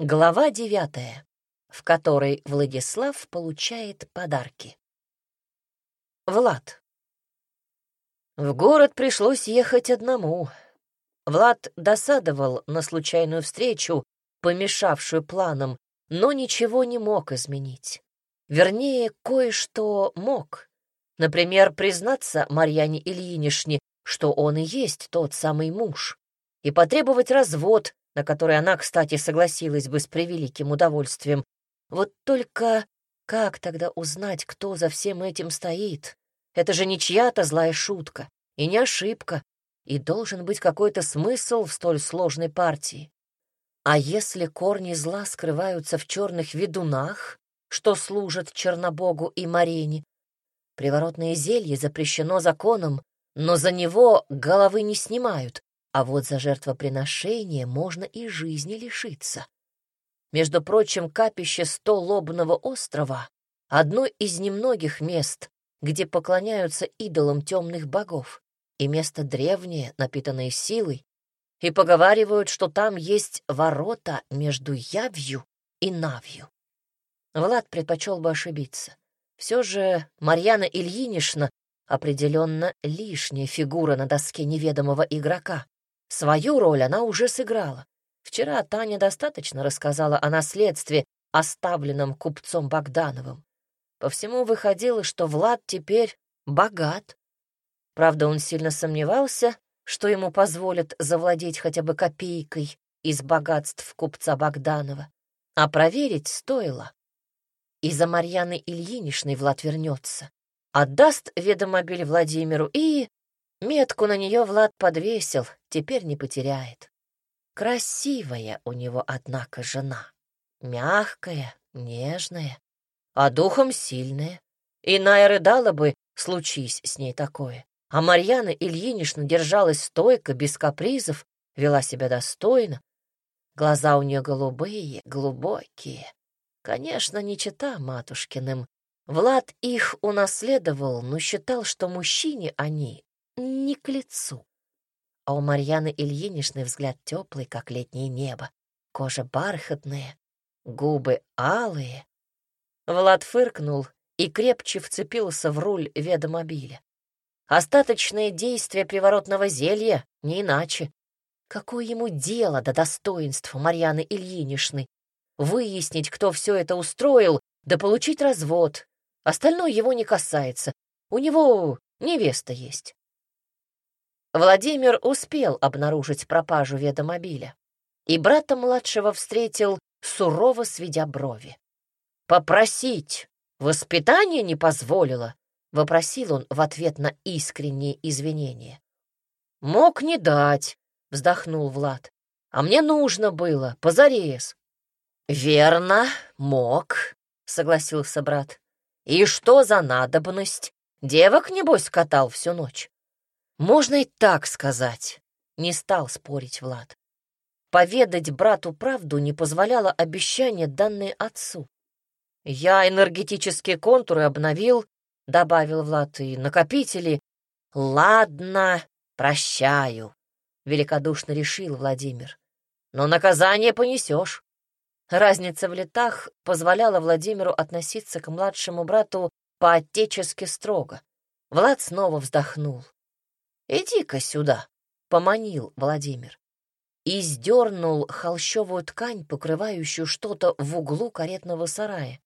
Глава девятая, в которой Владислав получает подарки. Влад. В город пришлось ехать одному. Влад досадовал на случайную встречу, помешавшую планам, но ничего не мог изменить. Вернее, кое-что мог. Например, признаться Марьяне Ильинишне, что он и есть тот самый муж, и потребовать развод, на который она, кстати, согласилась бы с превеликим удовольствием. Вот только как тогда узнать, кто за всем этим стоит? Это же не чья-то злая шутка и не ошибка, и должен быть какой-то смысл в столь сложной партии. А если корни зла скрываются в черных ведунах, что служат Чернобогу и Марине? Приворотное зелье запрещено законом, но за него головы не снимают, а вот за жертвоприношение можно и жизни лишиться. Между прочим, капище Столобного острова — одно из немногих мест, где поклоняются идолам темных богов, и место древнее, напитанное силой, и поговаривают, что там есть ворота между явью и навью. Влад предпочел бы ошибиться. Все же Марьяна Ильинична определенно лишняя фигура на доске неведомого игрока. Свою роль она уже сыграла. Вчера Таня достаточно рассказала о наследстве, оставленном купцом Богдановым. По всему выходило, что Влад теперь богат. Правда, он сильно сомневался, что ему позволят завладеть хотя бы копейкой из богатств купца Богданова. А проверить стоило. И за Марьяной Ильиничной Влад вернется. Отдаст ведомобиль Владимиру и... Метку на нее Влад подвесил, теперь не потеряет. Красивая у него, однако, жена. Мягкая, нежная, а духом сильная. Иная рыдала бы, случись с ней такое. А Марьяна Ильинична держалась стойко, без капризов, вела себя достойно. Глаза у нее голубые, глубокие. Конечно, не чита матушкиным. Влад их унаследовал, но считал, что мужчине они не к лицу. А у Марьяны Ильиничны взгляд теплый, как летнее небо, кожа бархатная, губы алые. Влад фыркнул и крепче вцепился в руль ведомобиля. Остаточное действие приворотного зелья, не иначе. Какое ему дело до достоинства Марьяны Ильиничны? Выяснить, кто все это устроил, да получить развод. Остальное его не касается. У него невеста есть. Владимир успел обнаружить пропажу ведомобиля, и брата младшего встретил, сурово сведя брови. «Попросить воспитание не позволило?» — вопросил он в ответ на искренние извинения. «Мог не дать», — вздохнул Влад. «А мне нужно было, позарез». «Верно, мог», — согласился брат. «И что за надобность? Девок, небось, катал всю ночь?» «Можно и так сказать», — не стал спорить Влад. Поведать брату правду не позволяло обещание, данное отцу. «Я энергетические контуры обновил, — добавил Влад, — и накопители. Ладно, прощаю, — великодушно решил Владимир. Но наказание понесешь. Разница в летах позволяла Владимиру относиться к младшему брату по-отечески строго. Влад снова вздохнул. «Иди-ка сюда», — поманил Владимир. И сдернул холщовую ткань, покрывающую что-то в углу каретного сарая.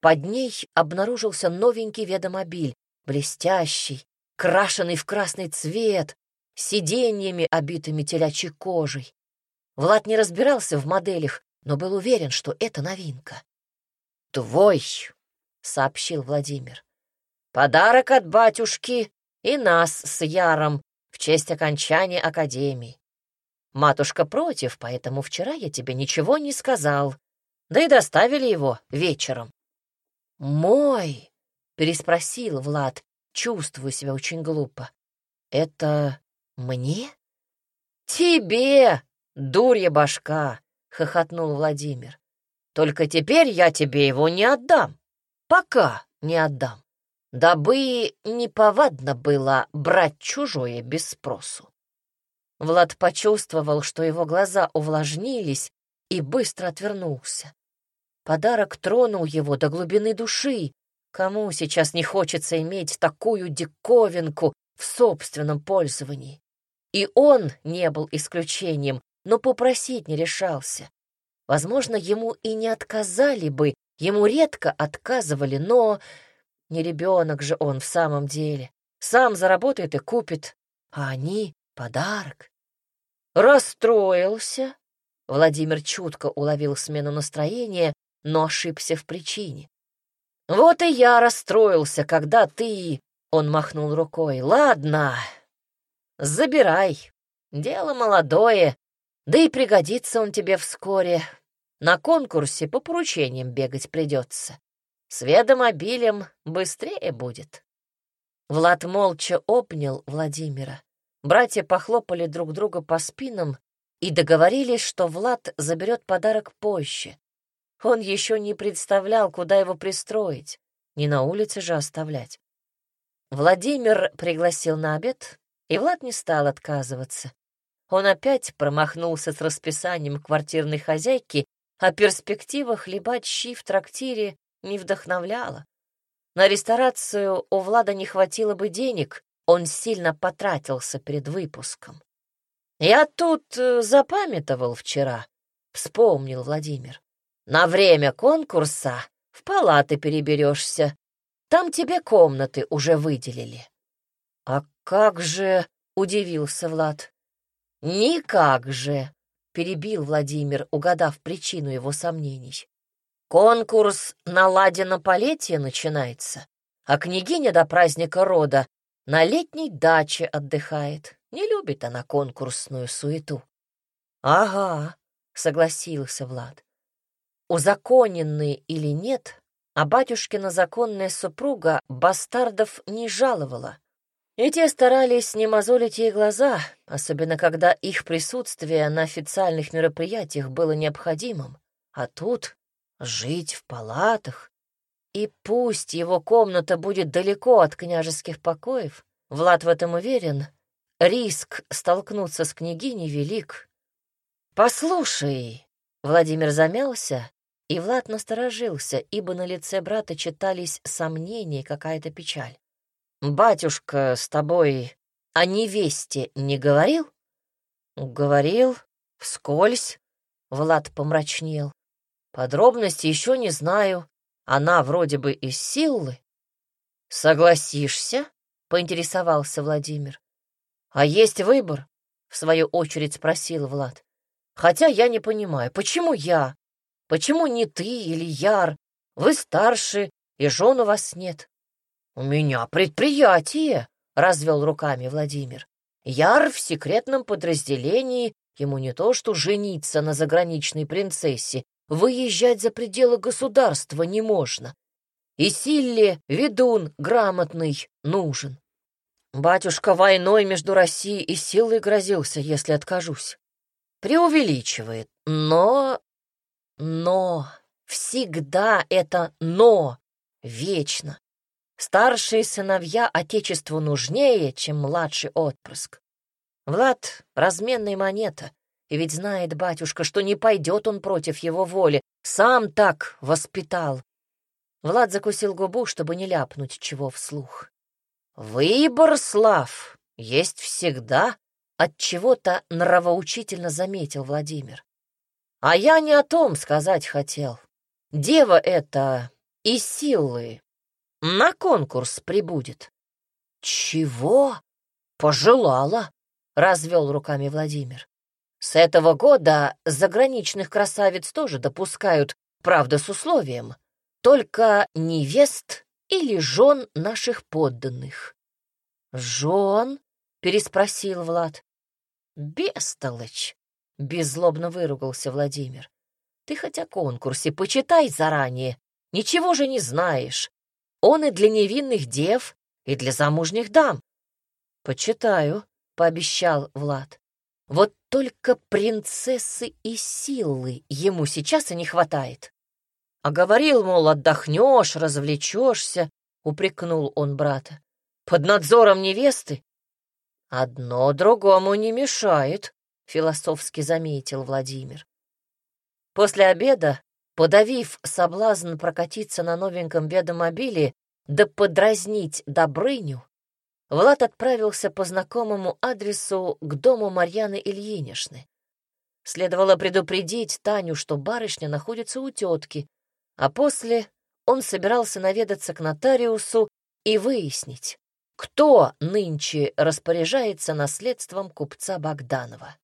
Под ней обнаружился новенький ведомобиль, блестящий, крашеный в красный цвет, сиденьями, обитыми телячьей кожей. Влад не разбирался в моделях, но был уверен, что это новинка. «Твой», — сообщил Владимир. «Подарок от батюшки и нас с Яром в честь окончания академии. Матушка против, поэтому вчера я тебе ничего не сказал, да и доставили его вечером. «Мой?» — переспросил Влад, чувствуя себя очень глупо. «Это мне?» «Тебе, дурья башка!» — хохотнул Владимир. «Только теперь я тебе его не отдам. Пока не отдам. Дабы неповадно было брать чужое без спросу». Влад почувствовал, что его глаза увлажнились, и быстро отвернулся. Подарок тронул его до глубины души. Кому сейчас не хочется иметь такую диковинку в собственном пользовании? И он не был исключением, но попросить не решался. Возможно, ему и не отказали бы, ему редко отказывали, но не ребенок же он в самом деле. Сам заработает и купит, а они — подарок. Расстроился. Владимир чутко уловил смену настроения, но ошибся в причине. «Вот и я расстроился, когда ты...» — он махнул рукой. «Ладно, забирай. Дело молодое, да и пригодится он тебе вскоре. На конкурсе по поручениям бегать придется. С ведомобилем быстрее будет». Влад молча обнял Владимира. Братья похлопали друг друга по спинам и договорились, что Влад заберет подарок позже. Он еще не представлял, куда его пристроить, не на улице же оставлять. Владимир пригласил на обед, и Влад не стал отказываться. Он опять промахнулся с расписанием квартирной хозяйки, а перспектива хлебать щи в трактире не вдохновляла. На ресторацию у Влада не хватило бы денег, он сильно потратился перед выпуском. «Я тут э, запамятовал вчера», — вспомнил Владимир. На время конкурса в палаты переберешься. Там тебе комнаты уже выделили. А как же, удивился Влад. Никак же, перебил Владимир, угадав причину его сомнений. Конкурс на ладе-на-полетие начинается, а княгиня до праздника рода на летней даче отдыхает. Не любит она конкурсную суету. Ага, согласился Влад узаконенные или нет, а батюшкина законная супруга бастардов не жаловала. И те старались не мозолить ей глаза, особенно когда их присутствие на официальных мероприятиях было необходимым. А тут жить в палатах. И пусть его комната будет далеко от княжеских покоев, Влад в этом уверен, риск столкнуться с княгиней велик. «Послушай», — Владимир замялся, и Влад насторожился, ибо на лице брата читались сомнения и какая-то печаль. «Батюшка с тобой о невесте не говорил?» «Говорил. Вскользь». Влад помрачнел. «Подробности еще не знаю. Она вроде бы из силы». «Согласишься?» — поинтересовался Владимир. «А есть выбор?» — в свою очередь спросил Влад. «Хотя я не понимаю, почему я, Почему не ты или Яр? Вы старше, и жен у вас нет. У меня предприятие, развел руками Владимир. Яр в секретном подразделении, ему не то что жениться на заграничной принцессе, выезжать за пределы государства не можно. И Силле ведун грамотный нужен. Батюшка войной между Россией и силой грозился, если откажусь. Преувеличивает, но но, всегда это «но», вечно. Старшие сыновья Отечеству нужнее, чем младший отпрыск. Влад — разменная монета, и ведь знает батюшка, что не пойдет он против его воли, сам так воспитал. Влад закусил губу, чтобы не ляпнуть чего вслух. «Выбор, Слав, есть всегда», — от чего то нравоучительно заметил Владимир. А я не о том сказать хотел. Дева эта из силы на конкурс прибудет. Чего? Пожелала, развел руками Владимир. С этого года заграничных красавиц тоже допускают, правда, с условием. Только невест или жен наших подданных. «Жен?» — переспросил Влад. «Бестолочь!» — беззлобно выругался Владимир. «Ты хоть о конкурсе почитай заранее. Ничего же не знаешь. Он и для невинных дев, и для замужних дам». «Почитаю», — пообещал Влад. «Вот только принцессы и силы ему сейчас и не хватает». «А говорил, мол, отдохнешь, развлечешься», — упрекнул он брата. «Под надзором невесты?» «Одно другому не мешает», — философски заметил Владимир. После обеда, подавив соблазн прокатиться на новеньком ведомобиле да подразнить Добрыню, Влад отправился по знакомому адресу к дому Марьяны Ильинишны. Следовало предупредить Таню, что барышня находится у тетки, а после он собирался наведаться к нотариусу и выяснить, кто нынче распоряжается наследством купца Богданова.